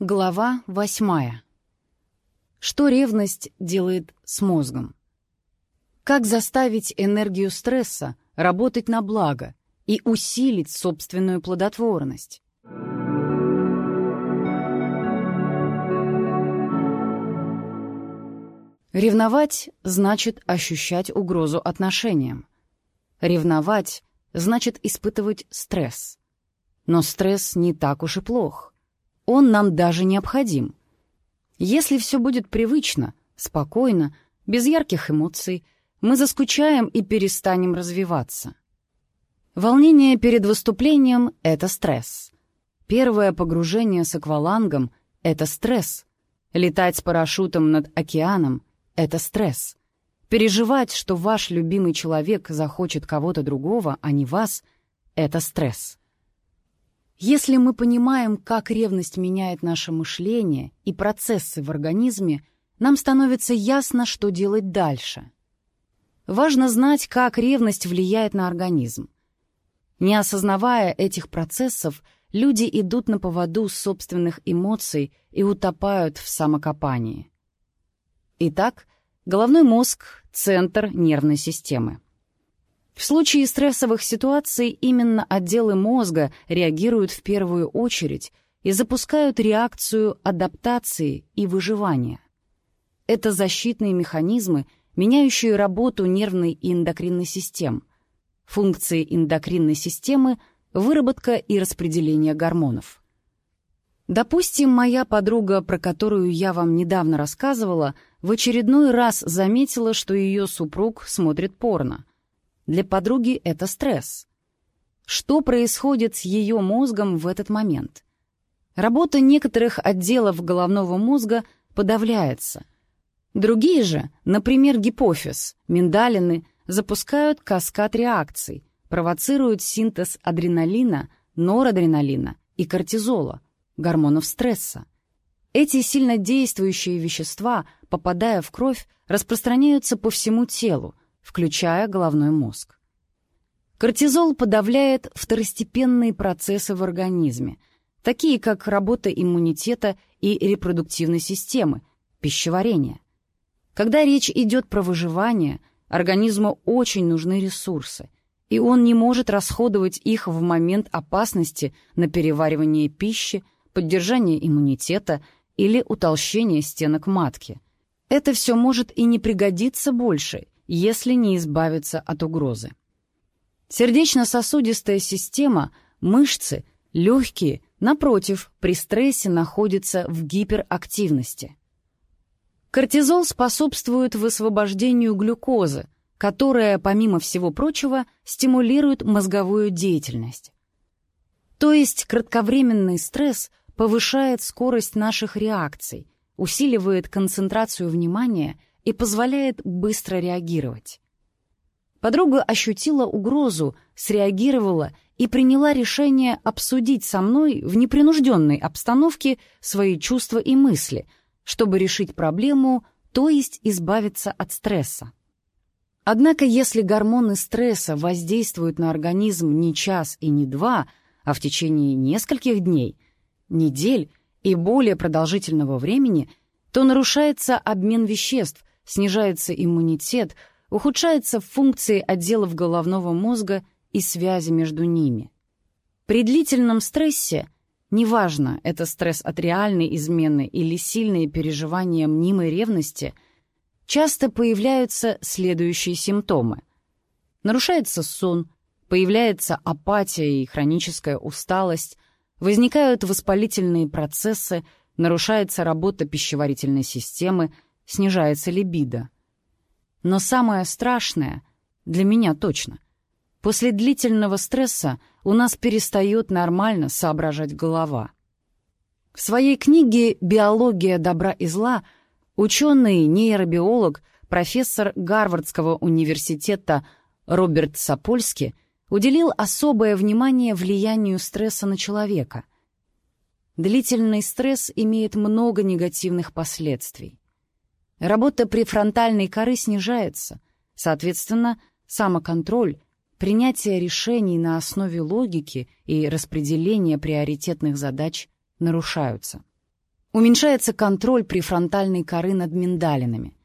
Глава восьмая. Что ревность делает с мозгом? Как заставить энергию стресса работать на благо и усилить собственную плодотворность? Ревновать значит ощущать угрозу отношениям. Ревновать значит испытывать стресс. Но стресс не так уж и плох. Он нам даже необходим. Если все будет привычно, спокойно, без ярких эмоций, мы заскучаем и перестанем развиваться. Волнение перед выступлением — это стресс. Первое погружение с аквалангом — это стресс. Летать с парашютом над океаном — это стресс. Переживать, что ваш любимый человек захочет кого-то другого, а не вас — это стресс. Если мы понимаем, как ревность меняет наше мышление и процессы в организме, нам становится ясно, что делать дальше. Важно знать, как ревность влияет на организм. Не осознавая этих процессов, люди идут на поводу собственных эмоций и утопают в самокопании. Итак, головной мозг — центр нервной системы. В случае стрессовых ситуаций именно отделы мозга реагируют в первую очередь и запускают реакцию адаптации и выживания. Это защитные механизмы, меняющие работу нервной и эндокринной систем. Функции эндокринной системы — выработка и распределение гормонов. Допустим, моя подруга, про которую я вам недавно рассказывала, в очередной раз заметила, что ее супруг смотрит порно. Для подруги это стресс. Что происходит с ее мозгом в этот момент? Работа некоторых отделов головного мозга подавляется. Другие же, например, гипофиз, миндалины, запускают каскад реакций, провоцируют синтез адреналина, норадреналина и кортизола, гормонов стресса. Эти сильнодействующие вещества, попадая в кровь, распространяются по всему телу, включая головной мозг. Кортизол подавляет второстепенные процессы в организме, такие как работа иммунитета и репродуктивной системы, пищеварение. Когда речь идет про выживание, организму очень нужны ресурсы, и он не может расходовать их в момент опасности на переваривание пищи, поддержание иммунитета или утолщение стенок матки. Это все может и не пригодиться больше — если не избавиться от угрозы. Сердечно-сосудистая система, мышцы, легкие, напротив, при стрессе находятся в гиперактивности. Кортизол способствует высвобождению глюкозы, которая, помимо всего прочего, стимулирует мозговую деятельность. То есть кратковременный стресс повышает скорость наших реакций, усиливает концентрацию внимания и позволяет быстро реагировать. Подруга ощутила угрозу, среагировала и приняла решение обсудить со мной в непринужденной обстановке свои чувства и мысли, чтобы решить проблему, то есть избавиться от стресса. Однако если гормоны стресса воздействуют на организм не час и не два, а в течение нескольких дней, недель и более продолжительного времени, то нарушается обмен веществ, снижается иммунитет, ухудшаются функции отделов головного мозга и связи между ними. При длительном стрессе, неважно, это стресс от реальной измены или сильные переживания мнимой ревности, часто появляются следующие симптомы. Нарушается сон, появляется апатия и хроническая усталость, возникают воспалительные процессы, нарушается работа пищеварительной системы – снижается либидо. Но самое страшное, для меня точно, после длительного стресса у нас перестает нормально соображать голова. В своей книге «Биология добра и зла» ученый-нейробиолог, профессор Гарвардского университета Роберт Сапольски уделил особое внимание влиянию стресса на человека. Длительный стресс имеет много негативных последствий. Работа префронтальной коры снижается, соответственно, самоконтроль, принятие решений на основе логики и распределение приоритетных задач нарушаются. уменьшается контроль префронтальной коры над миндалинами.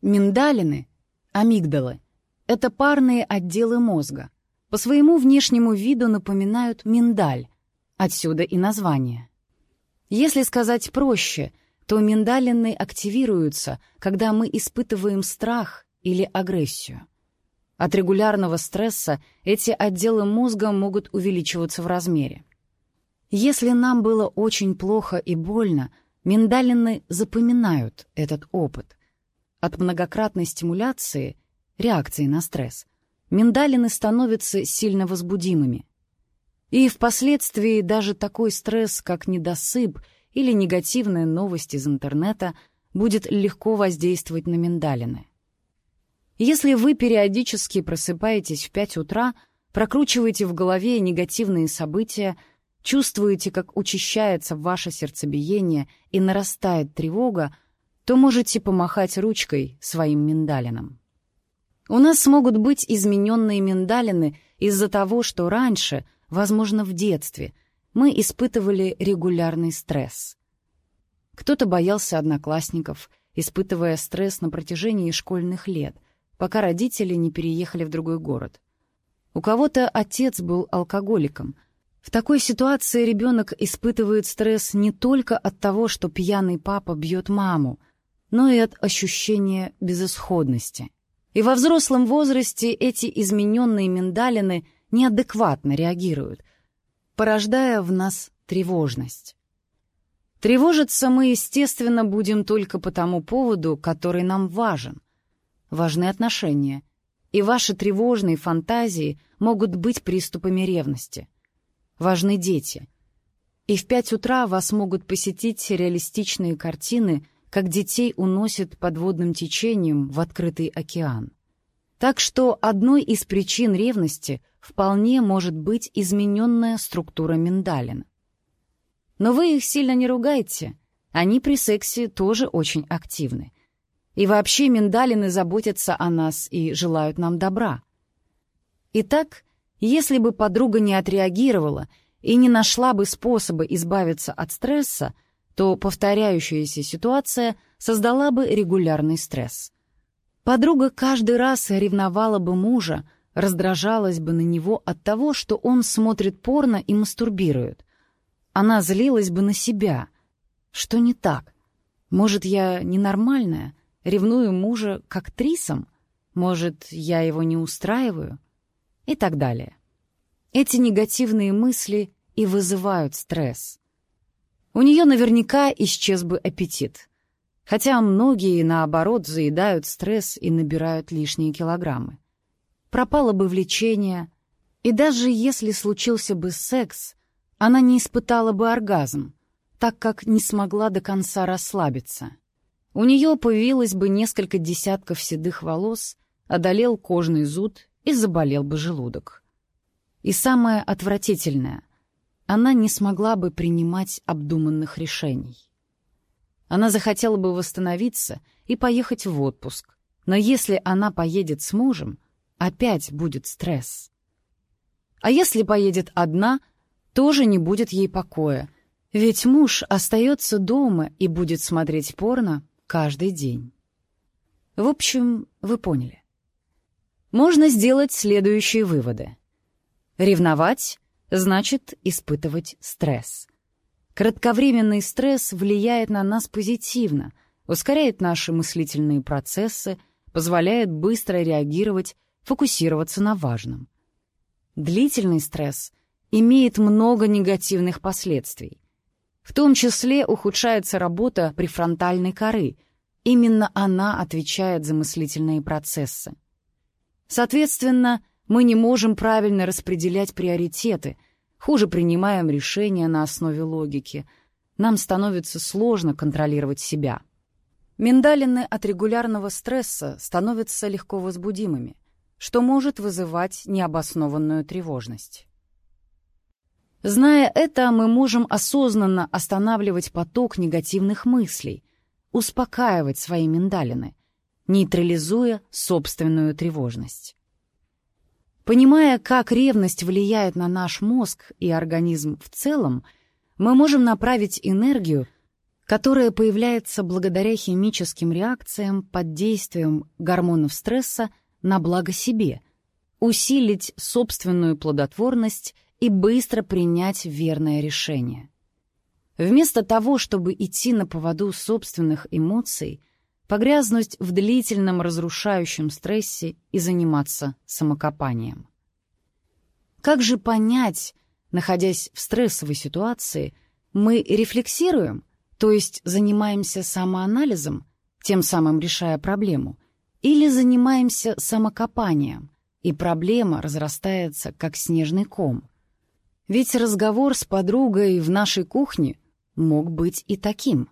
Миндалины, амигдалы, это парные отделы мозга. По своему внешнему виду напоминают миндаль, отсюда и название. Если сказать проще, то миндалины активируются, когда мы испытываем страх или агрессию. От регулярного стресса эти отделы мозга могут увеличиваться в размере. Если нам было очень плохо и больно, миндалины запоминают этот опыт. От многократной стимуляции, реакции на стресс, миндалины становятся сильно возбудимыми. И впоследствии даже такой стресс, как недосып или негативная новость из интернета, будет легко воздействовать на миндалины. Если вы периодически просыпаетесь в 5 утра, прокручиваете в голове негативные события, чувствуете, как учащается ваше сердцебиение и нарастает тревога, то можете помахать ручкой своим миндалинам. У нас могут быть измененные миндалины из-за того, что раньше, возможно, в детстве, мы испытывали регулярный стресс. Кто-то боялся одноклассников, испытывая стресс на протяжении школьных лет, пока родители не переехали в другой город. У кого-то отец был алкоголиком. В такой ситуации ребенок испытывает стресс не только от того, что пьяный папа бьет маму, но и от ощущения безысходности. И во взрослом возрасте эти измененные миндалины неадекватно реагируют, порождая в нас тревожность. Тревожиться мы, естественно, будем только по тому поводу, который нам важен важны отношения, и ваши тревожные фантазии могут быть приступами ревности. Важны дети. И в пять утра вас могут посетить реалистичные картины, как детей уносят подводным течением в открытый океан. Так что одной из причин ревности вполне может быть измененная структура миндалин. Но вы их сильно не ругайте, они при сексе тоже очень активны. И вообще миндалины заботятся о нас и желают нам добра. Итак, если бы подруга не отреагировала и не нашла бы способа избавиться от стресса, то повторяющаяся ситуация создала бы регулярный стресс. Подруга каждый раз ревновала бы мужа, раздражалась бы на него от того, что он смотрит порно и мастурбирует. Она злилась бы на себя. Что не так? Может, я ненормальная? Ревную мужа к актрисам? Может, я его не устраиваю? И так далее. Эти негативные мысли и вызывают стресс. У нее наверняка исчез бы аппетит. Хотя многие, наоборот, заедают стресс и набирают лишние килограммы. Пропало бы влечение, и даже если случился бы секс, она не испытала бы оргазм, так как не смогла до конца расслабиться. У нее появилось бы несколько десятков седых волос, одолел кожный зуд и заболел бы желудок. И самое отвратительное — она не смогла бы принимать обдуманных решений. Она захотела бы восстановиться и поехать в отпуск, но если она поедет с мужем, опять будет стресс. А если поедет одна, тоже не будет ей покоя, ведь муж остается дома и будет смотреть порно каждый день. В общем, вы поняли. Можно сделать следующие выводы. Ревновать значит испытывать стресс. Кратковременный стресс влияет на нас позитивно, ускоряет наши мыслительные процессы, позволяет быстро реагировать, фокусироваться на важном. Длительный стресс имеет много негативных последствий. В том числе ухудшается работа префронтальной коры. Именно она отвечает за мыслительные процессы. Соответственно, мы не можем правильно распределять приоритеты, хуже принимаем решения на основе логики. Нам становится сложно контролировать себя. Миндалины от регулярного стресса становятся легко возбудимыми, что может вызывать необоснованную тревожность. Зная это, мы можем осознанно останавливать поток негативных мыслей, успокаивать свои миндалины, нейтрализуя собственную тревожность. Понимая, как ревность влияет на наш мозг и организм в целом, мы можем направить энергию, которое появляется благодаря химическим реакциям под действием гормонов стресса на благо себе, усилить собственную плодотворность и быстро принять верное решение. Вместо того, чтобы идти на поводу собственных эмоций, погрязнуть в длительном разрушающем стрессе и заниматься самокопанием. Как же понять, находясь в стрессовой ситуации, мы рефлексируем, то есть занимаемся самоанализом, тем самым решая проблему, или занимаемся самокопанием, и проблема разрастается, как снежный ком. Ведь разговор с подругой в нашей кухне мог быть и таким.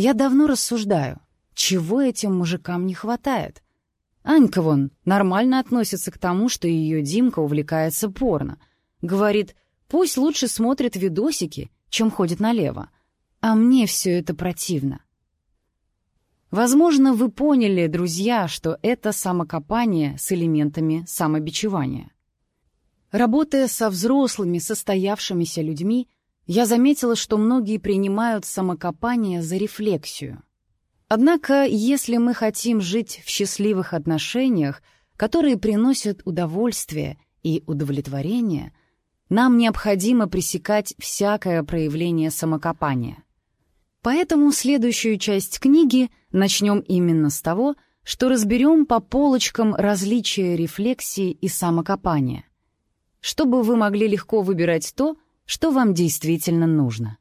Я давно рассуждаю, чего этим мужикам не хватает. Анька вон нормально относится к тому, что ее Димка увлекается порно. Говорит, пусть лучше смотрит видосики, чем ходит налево. А мне все это противно. Возможно, вы поняли, друзья, что это самокопание с элементами самобичевания. Работая со взрослыми, состоявшимися людьми, я заметила, что многие принимают самокопание за рефлексию. Однако, если мы хотим жить в счастливых отношениях, которые приносят удовольствие и удовлетворение, нам необходимо пресекать всякое проявление самокопания. Поэтому следующую часть книги начнем именно с того, что разберем по полочкам различия рефлексии и самокопания, чтобы вы могли легко выбирать то, что вам действительно нужно.